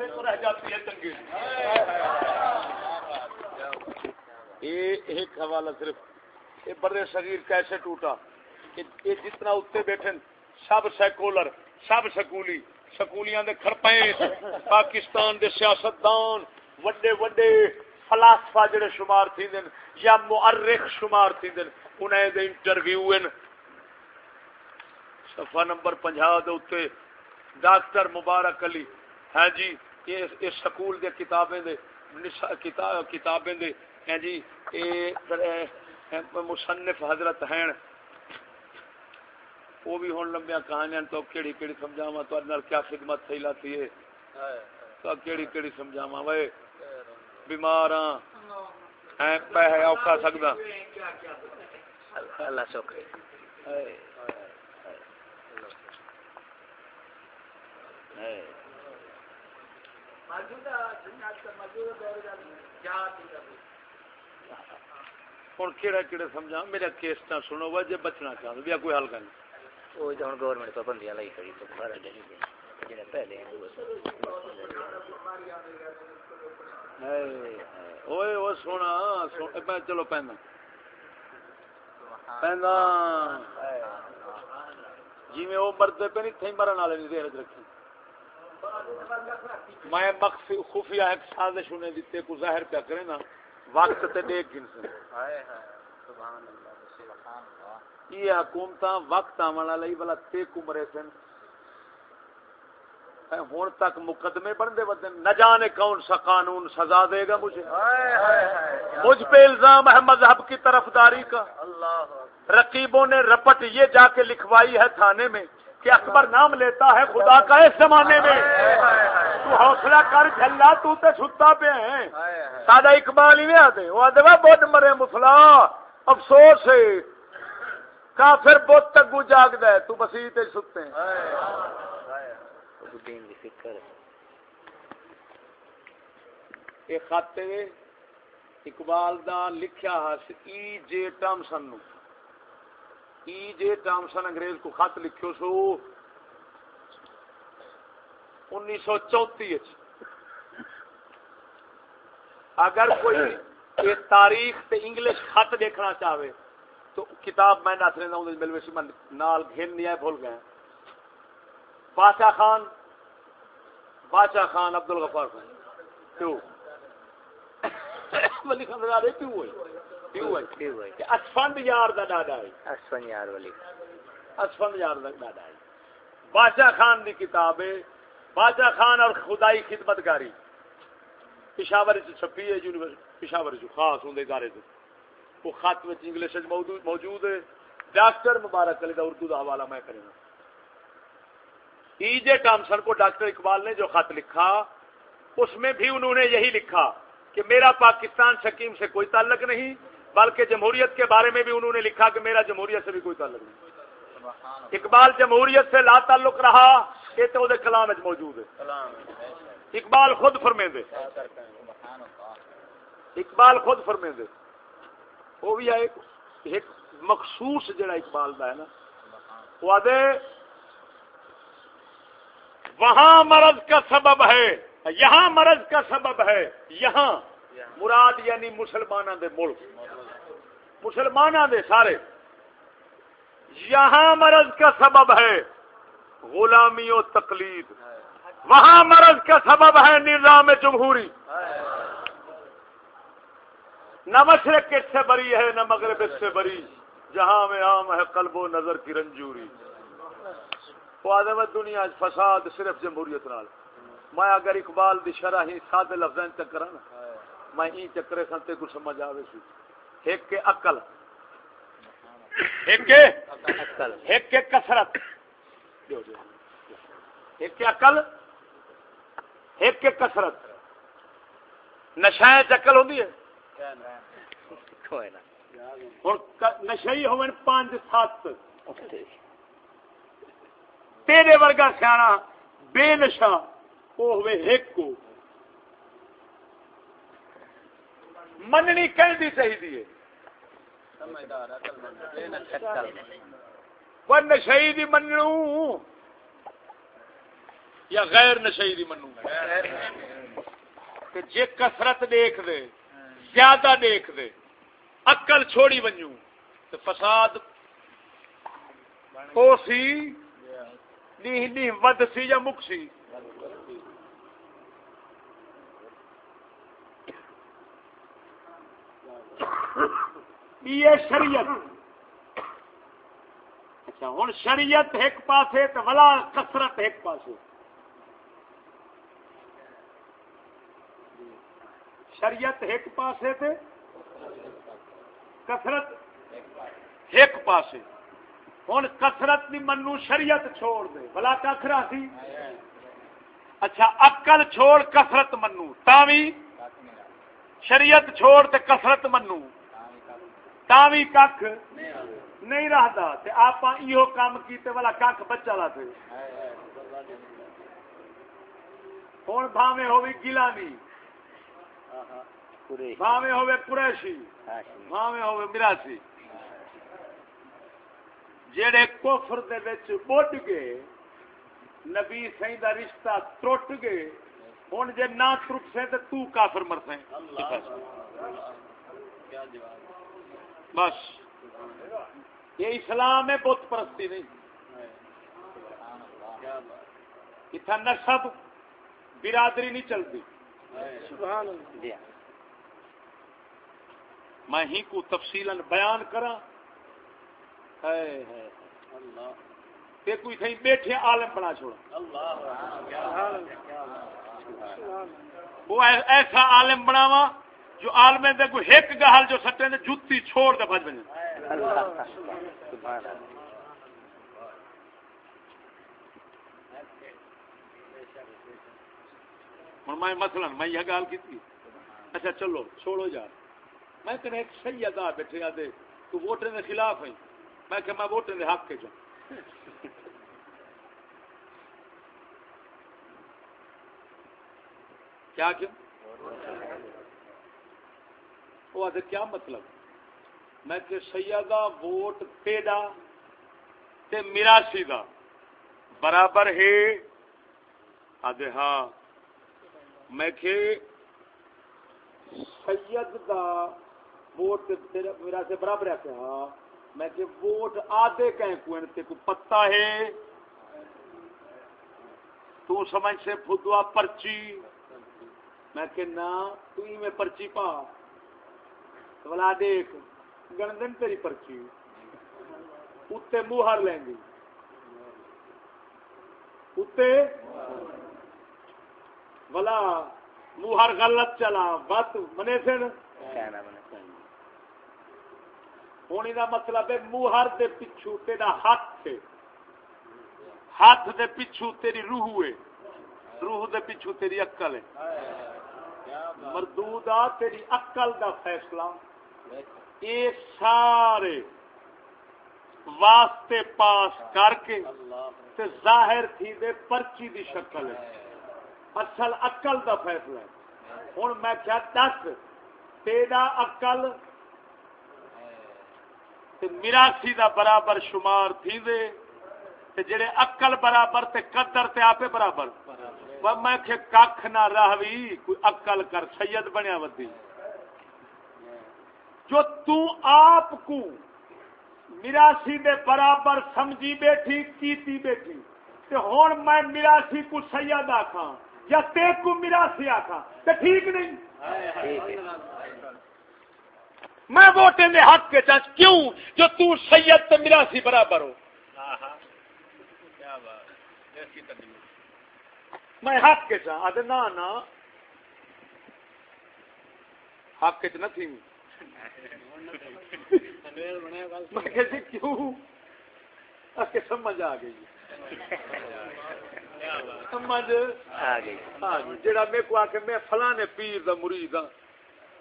رستے کو رہ جاتی ہے تنگی ایک حوالہ صرف، یہ برے صغیر کیسے ٹوٹا؟ یہ جتنا اتنے بیٹھے سب سیکولر، سب سکولی، سکولیاں دے کھرپے پاکستان دے سیاستدان، وڈے وڈے فلاسفہ جڑے شمار تھی دن یا مؤرخ شمار تھی دن انہیں دے انٹرویو ان صفحہ نمبر 50 دے اوتے ڈاکٹر مبارک علی۔ ہاں جی اس سکول دے کتابیں دے کتابیں دے۔ ہیں جی اے مصنف حضرت ہیں۔ وہ بھی ہوں لمبیا کہانیاں تو کیڑی کیڑی سمجھاوا تو نال کیا خدمت تھی لاتی ہے؟ تو کیڑی کیڑی سمجھاوا وے۔ بیمار ہیں پہ اوکھا سکدا اللہ ہوں کہڑا کہڑے سمجھا میرا کیس نہ سنو وا جی بچنا چاہوں بھی کوئی حل کر وہ تو ہوں گورنمنٹ پابندیاں لائی کھڑی تو پہلے اوئے او سونا چلو پہنا پہنا جی میں وہ مرد پہ نہیں تھی مرن والے نہیں دیر رکھی میں خفیہ ایک سازش انہیں دیتے کو ظاہر پہ کرے نا وقت تے دیکھ گن سے یہ حکومت وقت آمنا لئی بلا تے کمرے سن۔ ہون تک مقدمے بن دے بدن نہ جانے کون سا قانون سزا دے گا مجھے۔ مجھ پہ الزام ہے مذہب کی طرفداری کا۔ رقیبوں نے رپٹ یہ جا کے لکھوائی ہے تھانے میں۔ کہ اکبر نام لیتا ہے خدا کا اس زمانے میں۔ تو حوصلہ کر جھلا، تو تے ستا پہ ہیں سادہ اقبال ہی نہیں آتے۔ وہ آدھے بہت مرے مسلا افسوس ہے۔ کافر بہت تگو جاگ دے تو بسی تے ستے ہیں۔ ایک خاتے اقبال دا لکھیا ہے ای جے ٹامسن نو۔ ای جے ٹامسن انگریز کو خط لکھو سو۔ انیس سو چوتی اگر کوئی یہ تاریخ تے انگلش خط دیکھنا چاہے تو کتاب میں نہ سرے ہوں ملوے سی من نال گھن نہیں ہے بھول گئے بادشاہ خان بادشاہ خان عبد الغفار خان۔ کیوں؟ ولی خان رہے کیوں ہوئی اسفند یار دا ڈاڈا ہے۔ اسفند یار اسفند یار دا ڈاڈا ہے۔ بادشاہ خان دی کتاب ہے۔ بادشاہ خان اور خدائی خدمت گاری پشاور چھپی ہے یونیورسٹی پشاور خاص ہوں سے وہ خط انگلش موجود ہے۔ ڈاکٹر مبارک علی دا اردو دا حوالہ میں کریں گا۔ ای جے ٹامسن کو ڈاکٹر اقبال نے جو خط لکھا اس میں بھی انہوں نے یہی لکھا کہ میرا پاکستان شکیم سے کوئی تعلق نہیں بلکہ جمہوریت کے بارے میں بھی انہوں نے لکھا کہ میرا جمہوریت سے بھی کوئی تعلق نہیں۔ اقبال جمہوریت سے لا تعلق رہا یہ تو کلام موجود ہے۔ اقبال خود فرمے دے اقبال خود فرمے دے وہ بھی ایک مخصوص جڑا اقبال دا ہے نا۔ وہ آدھے وہاں مرض کا سبب ہے۔ یہاں مرض کا سبب ہے۔ یہاں۔ مراد یعنی مسلمانوں دے ملک۔ مسلمانوں دے سارے۔ یہاں مرض کا سبب ہے غلامی و تقلید۔ وہاں مرض کا سبب ہے نظام جمہوری۔ نہ مشرق اس سے بری ہے، نہ مغرب اس سے بری۔ جہاں میں عام ہے قلب و نظر کی رنجوری۔ وہ دنیا فساد صرف جمہوریت نال۔ میں اگر اقبال دی شرح ہی سادے لفظ چکر نا، میں این چکرے سنتے کو سمجھ آوے سی۔ ایک عقل ایک ایک کثرت۔ ایک کے عقل ایک کے کثرت۔ نشائیں چکل ہوندی ہے؟ نشئی ہو پانچ سات۔ تیرے ورگا سیاح بے نشا وہ ہوئے ایک کو۔ مننی کہیں چاہیے پر نشئی دی منو یا غیر نشئی دی منو کہ جے کسرت دیکھ دے زیادہ دیکھ دے اکل چھوڑی بنوں تو فساد او سی نہیں نہیں ود سی یا مک سی۔ یہ شریعت۔ اچھا ہوں شریعت ایک پاسے تو ولا کسرت ایک پاسے۔ شریعت ایک پاسے تے کسرت ایک پاسے۔ ہوں کسرت نہیں منو شریعت چھوڑ دے۔ بلا کخرا سی اچھا اکل چھوڑ کسرت منو۔ تاوی شریعت چھوڑ تے کسرت منو۔ تاوی کھ نہیں رہتا آپ یہ کام کیتے والا کھ بچا لا تھے ہوں بھاوے ہوئی گیلانی بھاوے ہوئے قریشی بھاوے ہوئے مراسی جڑے کوفر دے وچ بڈ گئے نبی سی دا رشتہ ٹوٹ گئے ہوں جے نہ ٹوٹ سے تو کافر تو کافر مر سے بس۔ یہ اسلام ہے بت پرستی نہیں۔ اتنا تو برادری نہیں چلتی۔ میں ہی کو تفصیل بیان کرا کوئی بیٹھے عالم بنا چھوڑا وہ ایسا عالم بناوا جو عالم دے کوئی ایک گہل جو سٹے نے جوتی چھوڑ دے بج بجے ہوں میں مثلا میں یہ گال کی اچھا چلو، چھوڑو جا میں کہنا ایک سید آ بیٹھے آدھے تو ووٹر کے خلاف ہے میں کہ میں ووٹر کے حق کے جاؤں۔ کیا کیوں وہ آدھے کیا مطلب؟ میں کہ سیدہ ووٹ تیرا تے میراسی دا۔ برابر ہے؟ آدھے ہاں۔ میں کہ سید دا ووٹ میرا سے برابر ہے ہاں؟ میں کہ ووٹ آدھے کہیں کوئن تے کو پتہ ہے؟ تو سمجھ سے پھدوا پرچی۔ میں کہ نا تو ہی میں پرچی پا بلا دیکھ گندن تیری پرچی۔ اتنے موہر لیں گی اتنے بلا موہر غلط چلا۔ بت منے سن؟ ہونی دا مطلب ہے موہر دے پچھو تیرا ہاتھ سے ہاتھ دے پچھو تیری روح ہے۔ روح دے پچھو تیری اکل ہے۔ مردودا تیری اکل دا فیصلہ۔ یہ سارے واسطے پاس کر کے تے ظاہر تھی دے پرچی دی شکل ہے۔ اصل اکل دا فیصلہ ہے۔ ہوں میں کیا دس تیرا اکل میراسی دا برابر شمار تھی دے۔ تے جڑے اکل برابر تے قدر تے آپے برابر۔ میں کہ کھ نہ رہوی کوئی اکل کر سید بنیا ودی۔ جو تو آپ کو میراسی دے برابر سمجھی بیٹھی، کیتی بیٹھی۔ تے ہون میں میراسی کو سید آکھاں یا تے کو میراسی آکھاں، تے ٹھیک نہیں۔ میں ووٹیں دے حق کے چاچ کیوں؟ جو تو سید تے میراسی برابر ہو۔ میں حق کے چاہ آدھے نا نا حق کے چاہ نہ تھی میں کیوں؟ سمجھ آ گئی۔ سمجھ؟ آ گئی۔ جڑا میرے کو آ کے میں پیر دا مرید ہاں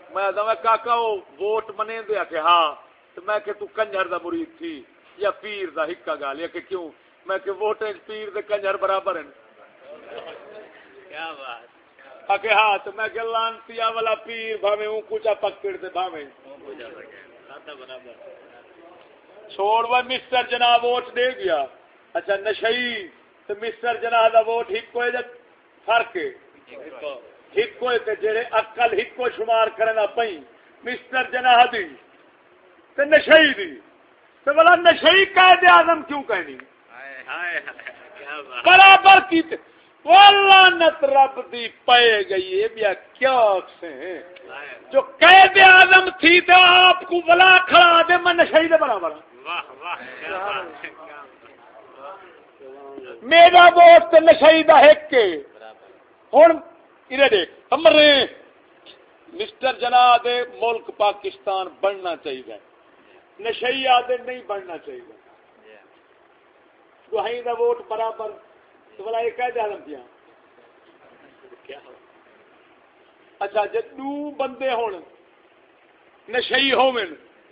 میں دا کاکا ووٹ منے دے کہ ہاں۔ میں کہ تو کنجر دا مرید تھی یا پیر دا ہکا گال یا کہ کیوں؟ میں کہ ووٹ پیر دے کنجر برابر ہیں۔ کیا بات۔ تو میں کہ لانتیا والا پیر بھاوے اون کچا پکڑ دے بھاوے چھوڑ وہ مسٹر ووٹ دے گیا۔ اچھا نشئی تو مسٹر دا ووٹ فرق ہے۔ ہکو۔ جڑے ہکو شمار کرنا پئی مسٹر جناح دی تے نشئی دی۔ تے بلا نشئی قائد اعظم کیوں کہنی؟ برابر کی لعنت رب دی پائے گئی ہے بیا کیا سے جو قید اعظم تھی تو آپ کو بلا کھڑا دے میں نشئی دے برابر میرا ووٹ تے نشئی دا ہے کہ ہن ہمارے مسٹر جنا دے ملک پاکستان بننا چاہیے۔ نشئی آدھے نہیں بننا چاہیے۔ دہائی کا ووٹ برابر۔ تو بلا یہ کہہ دیا دیا اچھا جدو بندے ہون، نشئی ہو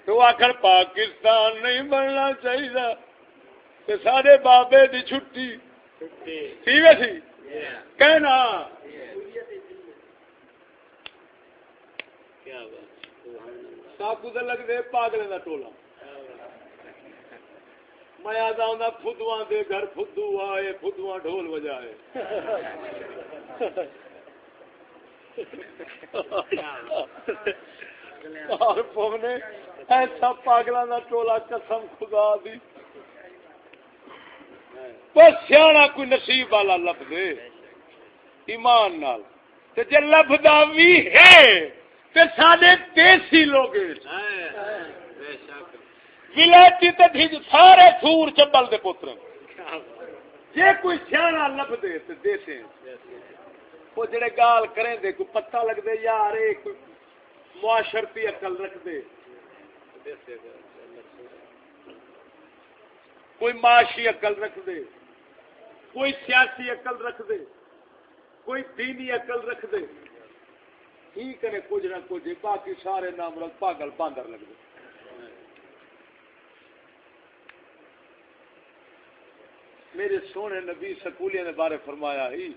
تو آخر پاکستان نہیں بننا چاہیے سارے بابے دی چھٹی۔ ٹھیک ہے سی کہنا۔ ساکو لگ دے پاگلے کا ٹولا۔ میں آتا ہوں فدو دے گھر فدو آئے فدو ڈھول بجائے ایسا پاگلوں کا ٹولا قسم خدا دی۔ پر سیاح کوئی نصیب والا لب دے۔ ایمان نال۔ جی لبدا بھی ہے سارے دیسی لوگ ولائتی سارے سور چبل دے پوتر جی کوئی سیاح لب دے تو دیتے وہ جڑے گال کریں دے، کوئی پتہ لگ دے یار کوئی معاشرتی عقل رکھ دے کوئی معاشی عقل رکھ دے کوئی سیاسی عقل رکھ دے کوئی دینی عقل رکھ دے ہی کرے کچھ نہ کچھ، باقی سارے نام رکھ پاگل باندر لگ دے میرے سونے نبی سکولیاں نے بارے فرمایا ہی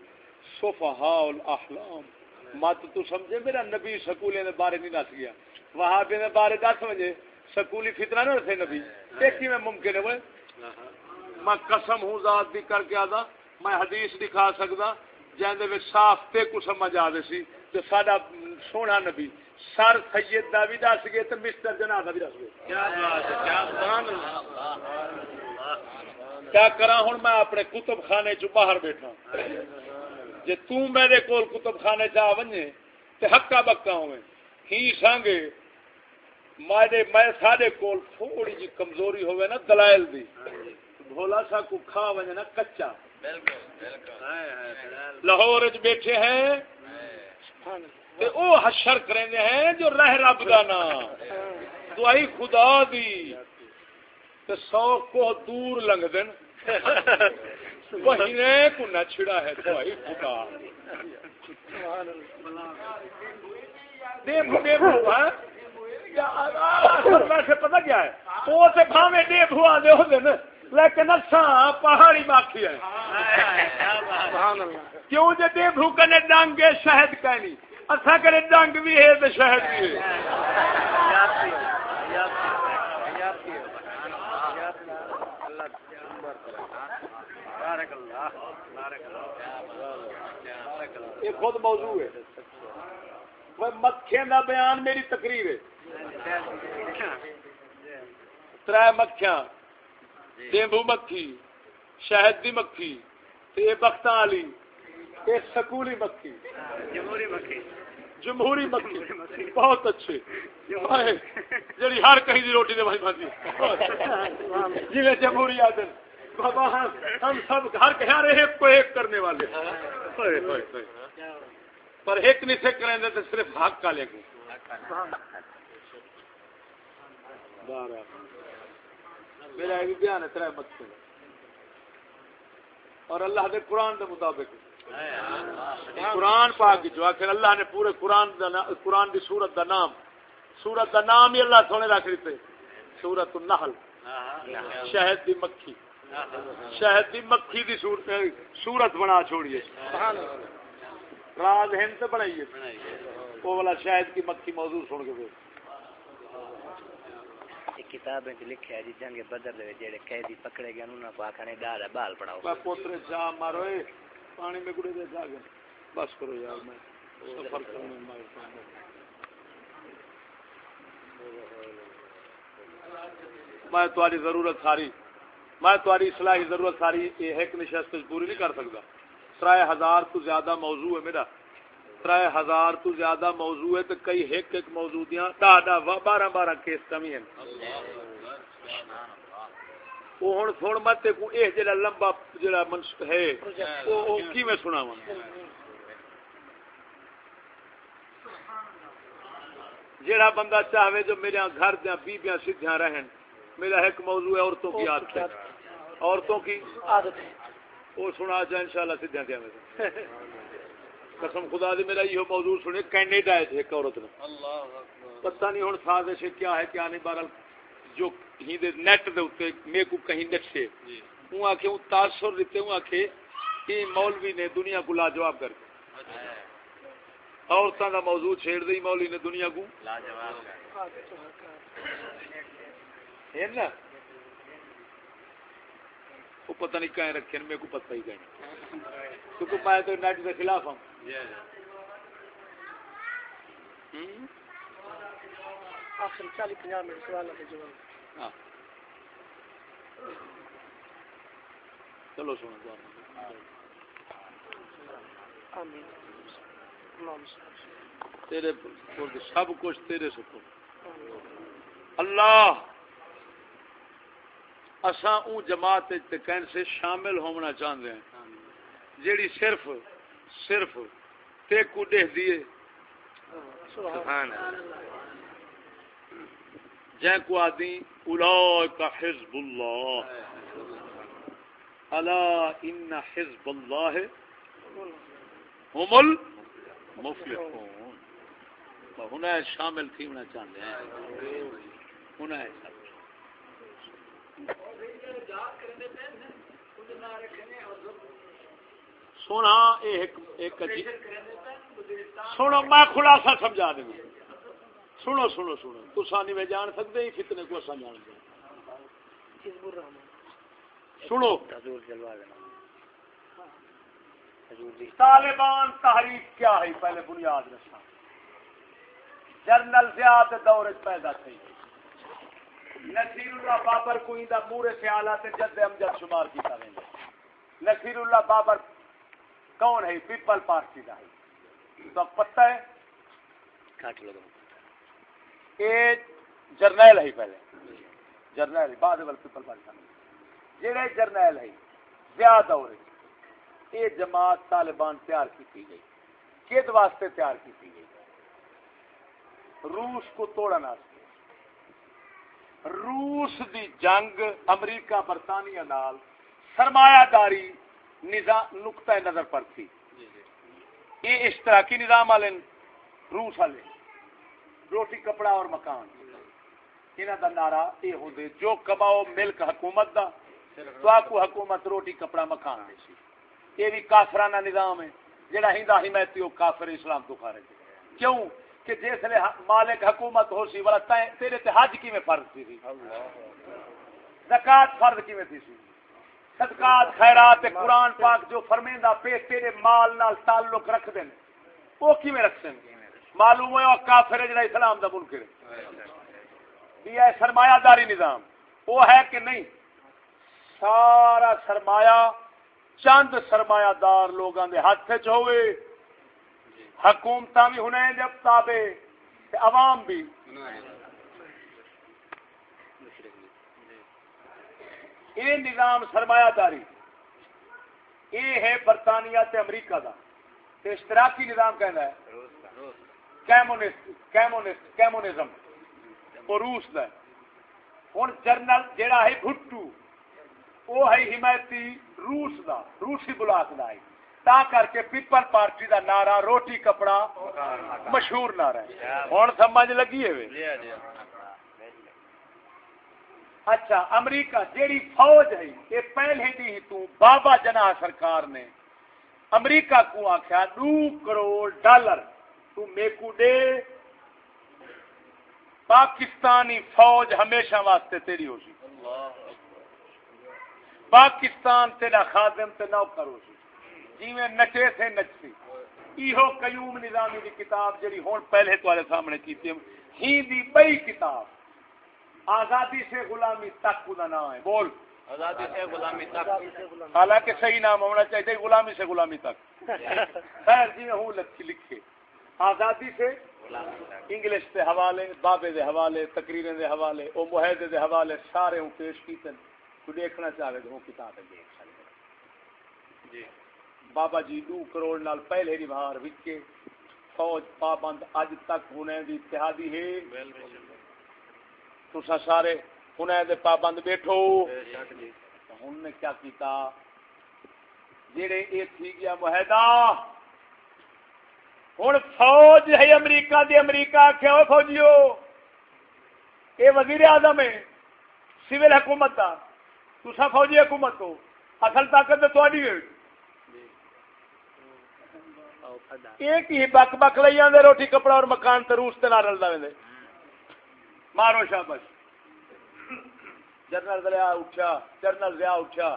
صفحاء الاحلام مت تو سمجھے میرا نبی سکولیاں نے بارے نہیں نس گیا۔ وہاں نے بارے دس سمجھے سکولی فتنہ نہ رسے نبی۔ دیکھی میں ممکن ہے وہ میں قسم ہوں ذات بھی کر کے آدھا میں حدیث دکھا سکتا جہاں صاف تے کو سمجھ آ سی۔ تو سڈا سونا نبی سر سید دا بھی دس گئے تو مسٹر جنا دا بھی دس گئے۔ کیا کیا کرا ہوں میں اپنے کتب خانے چ باہر بیٹھا۔ جی تیرے کول کتب خانے چ آ ونجے تو ہکا بکا ہوئے۔ ہی سانگے میں سارے کول تھوڑی جی کمزوری ہوئے نا، دلائل دی۔ بھولا سا کو کھا وجے نا، کچا۔ لاہور بیٹھے ہیں۔ او حشر کریں ہیں جو رہ رب کا نام۔ دعائی خدا دی۔ تے سو کو دور لنگ دن۔ وہی کو نہ چھڑا ہے دعائی خدا۔ دے دے بھوا ویسے پتہ کیا ہے؟ وہ تے بھاوے دے بھوا دے ہو دن۔ لیکن اچھا پہاڑی ماکھی ہے کیوں جے دے بھوکنے ڈانگے شہد کہنی؟ اچھا کرے ڈنگ بھی ہے تو شہد بھی ہے۔ یہ خود موضوع ہے۔ مکھے کا بیان میری تقریر ہے۔ تر مکھیاں ڈیمبو مکھی شہد دی مکھی بخت والی سکولی مکھی۔ جمہوری مکھی۔ جمہوری مکھی۔ بہت اچھے۔ جی ہر کہیں دی روٹی دے بھائی بھائی۔ جی جمہوری آدر بابا، ہم سب گھر ہر ہر ایک کو ایک کرنے والے پر ایک نہیں سے کریں تو صرف حق کا لے گے میرا ایک بیان ہے تر مکے اور اللہ دے قرآن دے مطابق۔ قرآن پاک جو آخر اللہ نے پورے قرآن دا قرآن دی سورت دا نام۔ سورت دا نام ہی اللہ سونے رکھ دیتے سورت النحل۔ شہد دی مکھی۔ شہد دی مکھی دی سورت سورت بنا چھوڑیے۔ راز ہند بنائیے وہ والا شہد کی مکھی موضوع سن کے کتاب لکھا ہے جی جنگ بدر دے جڑے قیدی پکڑے گئے انہاں کو آکھنے ڈال بال پڑھاؤ۔ پوترے جا مارو پانی میں گڑے دے جا گئے۔ بس کرو یار میں میں تاری ضرورت ساری میں تاری اصلاحی ضرورت ساری یہ ایک نشست پوری نہیں کر سکتا ترائے ہزار تو زیادہ موضوع ہے میرا۔ ترائے ہزار تو زیادہ موضوع ہے تو کئی ایک ایک موضوع دیاں ڈا ڈا بارہ بارہ کیس کمی ہیں۔ وہ ہوں تھوڑ مت یہ جڑا لمبا جڑا منش ہے وہ کی میں سنا جڑا بندہ چاہے جو میرے گھر دیا بیبیاں سیدھیاں رہن میرا ایک موضوع ہے عورتوں کی عادت ہے عورتوں کی عادت ہے۔ وہ سنا جائے انشاءاللہ سیدھیاں دیا میں قسم خدا دی میرا یہ موضوع سنے کینیڈا ہے ایک عورت نے۔ پتہ نہیں ہوں سازش کیا ہے کیا نہیں بہرحال جو کہیں دے نیٹ دے اوتے میں کو کہیں نٹھے جی۔ ہوں آکھے ہوں تاثر دیتے ہوں آکھے کہ مولوی نے دنیا کو لاجواب کر کے۔ عورتوں کا موضوع چھیڑ دی مولوی نے دنیا کو۔ لاجواب ہے نا؟ وہ پتہ نہیں کہیں رکھے میرے کو پتہ ہی کہیں کیونکہ میں تو نیٹ کے خلاف ہوں۔ آخر چالی پنجاب منٹ سوال کے جواب۔ ہاں۔ چلو سنو تیرے سب کچھ تیرے سکو اللہ! اساں اون جماعت کہن سے شامل ہونا چاہتے ہیں۔ جیڑی صرف صرف تے کو دے دیے سبحان جے کو آدی اولئک حزب اللہ۔ الا ان حزب اللہ هم المفلحون۔ ہونا شامل تھی ہونا چاہتے ہیں۔ ہونا ہے سب سونا سنو میں خلاصہ سمجھا دوں سنو سنو سنو۔ تسا نہیں میں جان سکتے ہی فتنے کو اصا جان دیں سنو۔ طالبان تحریک کیا ہے؟ پہلے بنیاد رکھنا۔ جرنل زیاد دور پیدا تھی نصیر اللہ بابر کوئی دا مورے خیالہ تے جد امجد شمار کی کریں نصیر اللہ بابر کون ہے؟ پیپل پارٹی دا ہے۔ تو پتہ ہے؟ اے جرنیل ہے پہلے۔ جرنیل بعد پیپل پارٹی کا جڑے جرنیل ہے زیادہ ہو رہے یہ جماعت طالبان تیار کی گئی۔ کد واسطے تیار کی گئی؟ روس کو توڑنا روس دی جنگ امریکہ برطانیہ نال سرمایہ داری نقطۂ نظر پر تھی۔ جی، جی۔ یہ اشتراکی نظام والے روس والے روٹی کپڑا اور مکان۔ انہوں کا نعرہ یہ ہوں جو کماؤ ملک حکومت دا تو آپ حکومت روٹی کپڑا مکان دے یہ بھی کافرانہ نظام ہے جہاں ہندا حمایتی وہ کافر اسلام تو کھا رہے کیوں؟ کہ جس نے مالک حکومت ہو سی والا تیرے تے حج کی میں فرض تھی زکات فرض کی میں تھی سی؟ صدقات، خیرات، قرآن پاک جو فرمیندہ پہ تیرے مال نال تعلق رکھ دیں وہ کی میں رکھ دیں معلوم ہے کافر ہے جڑا اسلام دا منکر ہے۔ یہ ہے سرمایہ داری نظام، وہ ہے کہ نہیں؟ سارا سرمایہ، چند سرمایہ دار لوگوں دے ہاتھ چ ہوئے حکومت بھی ہونے جب تابے عوام بھی یہ نظام سرمایہ داری یہ ہے برطانیہ تے امریکہ دا۔ تے اشتراکی نظام کہنا ہے۔ Communist communism. وہ روس دا ہوں جرنل جیڑا ہے بھٹو وہ ہے حمایتی روس دا روسی بلاک دا ہے۔ تا کر کے پیپل پارٹی دا نعرہ روٹی کپڑا مشہور نعرہ ہے۔ ہوں سمجھ لگی ہے اچھا امریکہ جیڑی فوج ہے، یہ پہلے دی تو بابا جنا سرکار نے۔ امریکہ کو آخیا دو کروڑ ڈالر۔ تو میکو دے۔ پاکستانی فوج ہمیشہ واسطے تیری ہو سی۔ پاکستان تیرا خادم تے نوکر ہو سی۔ جی میں نچے تھے نچتی ایہو قیوم نظامی دی کتاب جڑی ہون پہلے تمہارے سامنے کیتی ہی دی بئی کتاب۔ آزادی سے غلامی تک کا نام ہے بول۔ آزادی سے غلامی تک۔ حالانکہ صحیح نام ہونا چاہیے غلامی سے غلامی تک۔ خیر جی ہوں لکھے آزادی سے انگلش کے حوالے بابے دے حوالے تقریریں دے حوالے او معاہدے دے حوالے سارے ہوں پیش کیتے تو دیکھنا چاہے تو کتاب دیکھ سکتے جی۔ بابا جی دو کروڑ نال پہلے دی بہار وچے فوج پابند اج تک ہونے دی اتحادی ہے۔ تسا سارے ہونے دے پابند بیٹھو۔ ہن نے کیا کیتا؟ جڑے اے تھی گیا معاہدہ۔ ہوں فوج ہے امریکہ دی امریکہ کیا فوجیو اے وزیر اعظم ہے سول حکومت کا تسا فوجی حکومت ہو اصل طاقت تو ہے۔ ایک ہی بک بک لے آدھے روٹی کپڑا اور مکان تے روس تے نہ رلدا ویندے۔ مارو شابش جنرل دلیا اٹھا، جنرل دیا اٹھا.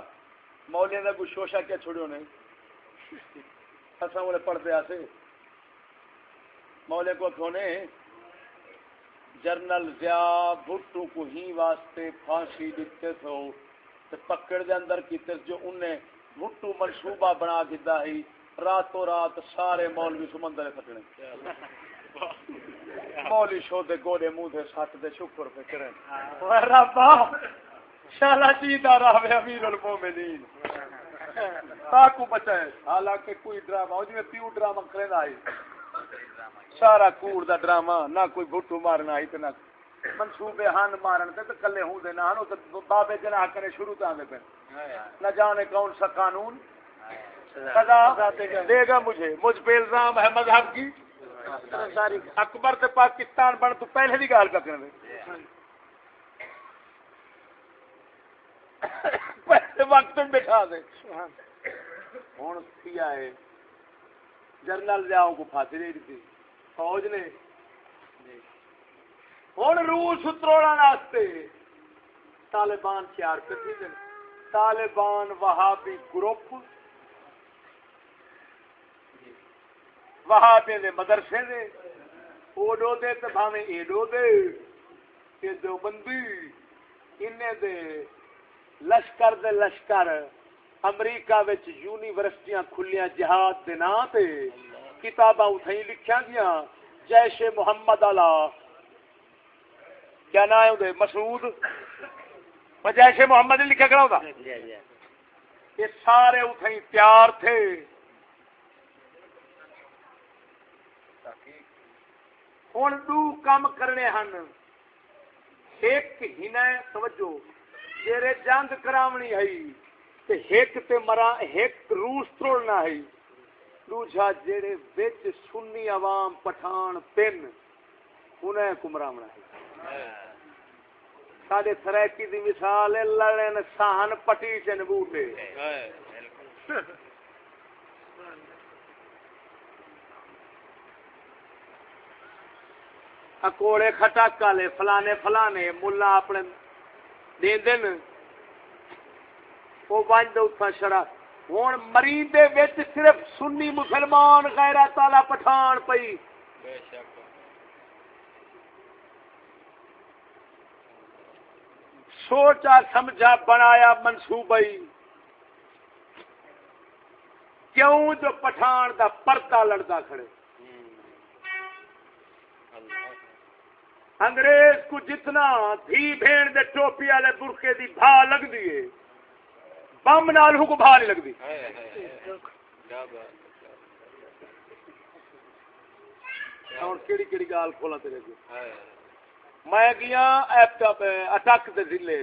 مولے دا کوئی شوشا کیا چھوڑیو نے اساں والے پڑھتے آسے مولے کو کھونے جنرل ضیاء بھٹو کو ہی واسطے پھانسی دیتے تھو، تے پکڑ دے اندر کیتے جو انہیں بھٹو منصوبہ بنا دیتا ہی راتوں رات سارے مولوی سمندر سٹنے مولی شو دے گوڑے منہ دے سٹ دے شکر پہ کریں ربا شالا چیتا راوے امیر المومنین تاکو بچائے حالانکہ کوئی ڈرامہ ہو جی پیو ڈرامہ کرے آئی سارا کوڑ دا ڈرامہ نہ کوئی بھٹو مارنا آئی تے نہ منصوبے ہن مارن تے تے کلے ہوں دے نہ ہن بابے جناح کرے شروع تاں دے پہ نہ جانے کون سا قانون سزا دے گا مجھے مجھ پہ الزام ہے مذہب کی اکبر سے پاکستان بن، تو پہلے بھی گال کر وقت بٹھا دے۔ ہوں کیا ہے جرنل جاؤ کو پھانسی دے دی فوج نے۔ ہوں روس اتروڑا واسطے طالبان چار کٹھی طالبان وہابی گروپ وہابے دے مدرسے دے اوڈو دے تے بھاویں ایڈو دے تے دو بندی اننے دے لشکر دے لشکر امریکہ وچ یونیورسٹیاں کھلیاں جہاد دے نا تے کتاباں اتھیں لکھیاں گیا جیش محمد علا۔ کیا نام ہے مسعود۔ جیش محمد لکھا کرا ہوگا یہ سارے اتھیں تیار تھے۔ ہوں دو کام کرنے ہن ایک ہی توجہ جیرے جنگ کراونی ہے تے ایک تے مرا ایک روس توڑنا ہے دوجا جیڑے بچ سنی عوام پٹھان پن انہیں کمراونا ہے ساڈے سریکی دی مثال لڑن سہن پٹی چن بوٹے اکوڑے کھٹک والے فلانے فلانے ملا اپنے دے دن وہ بن دو شرا۔ ہوں مریض صرف سنی مسلمان غیرہ تالا پٹھان پئی۔ سوچا سمجھا بنایا منصوبئی کیوں جو پٹھان دا پرتا لڑتا کھڑے؟ انگریز کو جتنا دھی بھین دے ٹوپی والے برقے دی بھا لگ دیے بم نال کو بھا نہیں لگتی کیڑی کیڑی گال کھولا تیرے کو میں گیا اٹک دے ضلع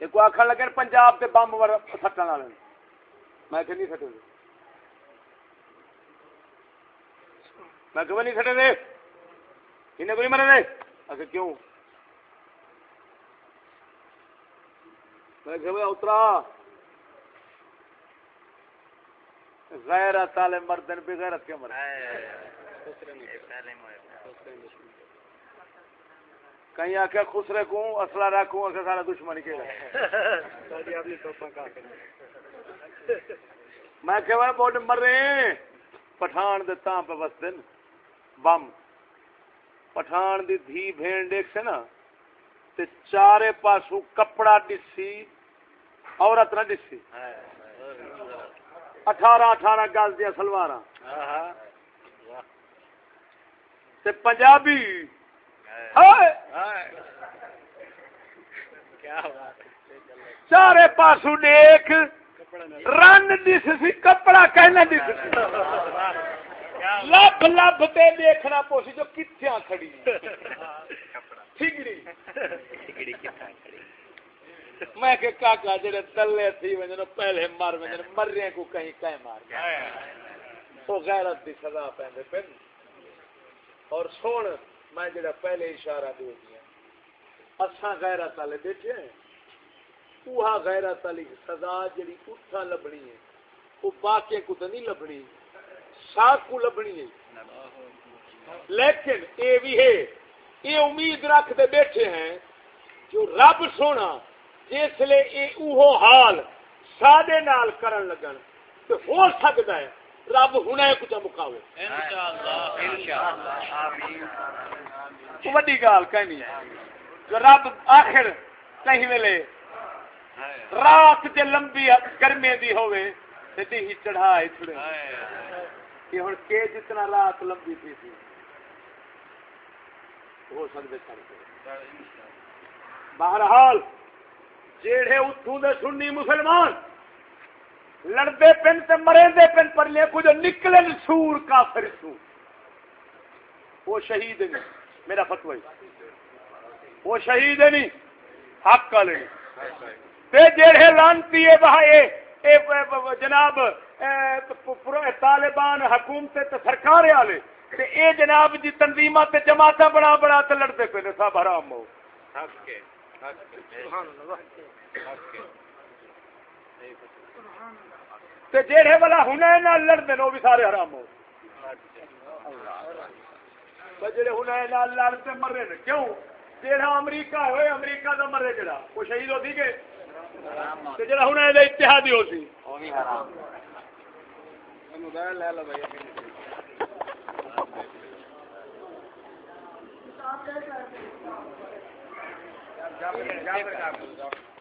ایک آخر لگے پنجاب کے بمب سٹن والے۔ میں کہ نہیں سٹے میں کہ نہیں سٹے دے انہیں کوئی مرے دے اچھا کیوں؟ میں کہ اترا۔ غیرت والے مردن بغیرت کے مر کہیں آ کے خسرے کو اصلہ رکھوں اگر سارا دشمن کے میں کہ بوڈ مرے پٹھان دے تاں پہ بس دن۔ بم پٹھان دی دھی بھین دیکھ سے نا تے چارے پاسو کپڑا ڈسی عورت نہ ڈسی اٹھارہ اٹھارہ گز دیا سلوار تے پنجابی چارے پاسو دیکھ رن دس سی کپڑا کہنا دس لب لب تے دیکھنا پوسی جو کتیا کھڑی ٹھگڑی۔ میں کہ کاکا جڑے تلے تھی ونجن پہلے مر ونجن مرے کو کہیں کہیں مار وہ غیرت دی سزا پیندے پن۔ اور سن، میں جڑا پہلے اشارہ دے دیا۔ اساں غیرت والے بیٹھے ہیں۔ اوہا غیرت والی سزا جڑی اٹھا لبنی ہے۔ وہ باقی کو تو نہیں لبنی ساک کو لبنی ہے لیکن اے بھی ہے یہ امید رکھتے بیٹھے ہیں جو رب سونا، جس لے اے اوہو حال سادے نال کرن لگن تو ہو سکتا ہے، رب ہوں کچھ مکاوے۔ مکاو وڈی گال کہنی ہے، جو رب آخر کہیں ویلے رات جے لمبی گرمی دی ہوئے تے دی چڑھائے چھڑے یہ ہن کے جتنا رات لمبی تھی تھی، ہو سکتے کر بہرحال جیڑے اتھوں دے سنی مسلمان لڑتے پن تے مرے پن پر لے کچھ نکلے سور کافر سور وہ شہید نہیں، میرا فتوی۔ وہ شہید نہیں، حق والے۔ تے جڑے لانتی ہے بہا جناب طالبان حکومت تے سرکار والے تے اے جناب جی تنظیمات تے جماعتاں بڑا بڑا تے لڑتے پے نے سب حرام ہو۔ حق کے حق کے سبحان اللہ حق کے تے جیڑے والا ہنین نال لڑدے نو بھی سارے حرام ہو۔ جڑے ہنین نال لڑتے مرے نے کیوں؟ جیڑا امریکہ ہوئے امریکہ دا مرے جڑا وہ شہید ہوتی گئے تے جڑا ہنین دا اتحادی ہوتی وہ بھی حرام موبائل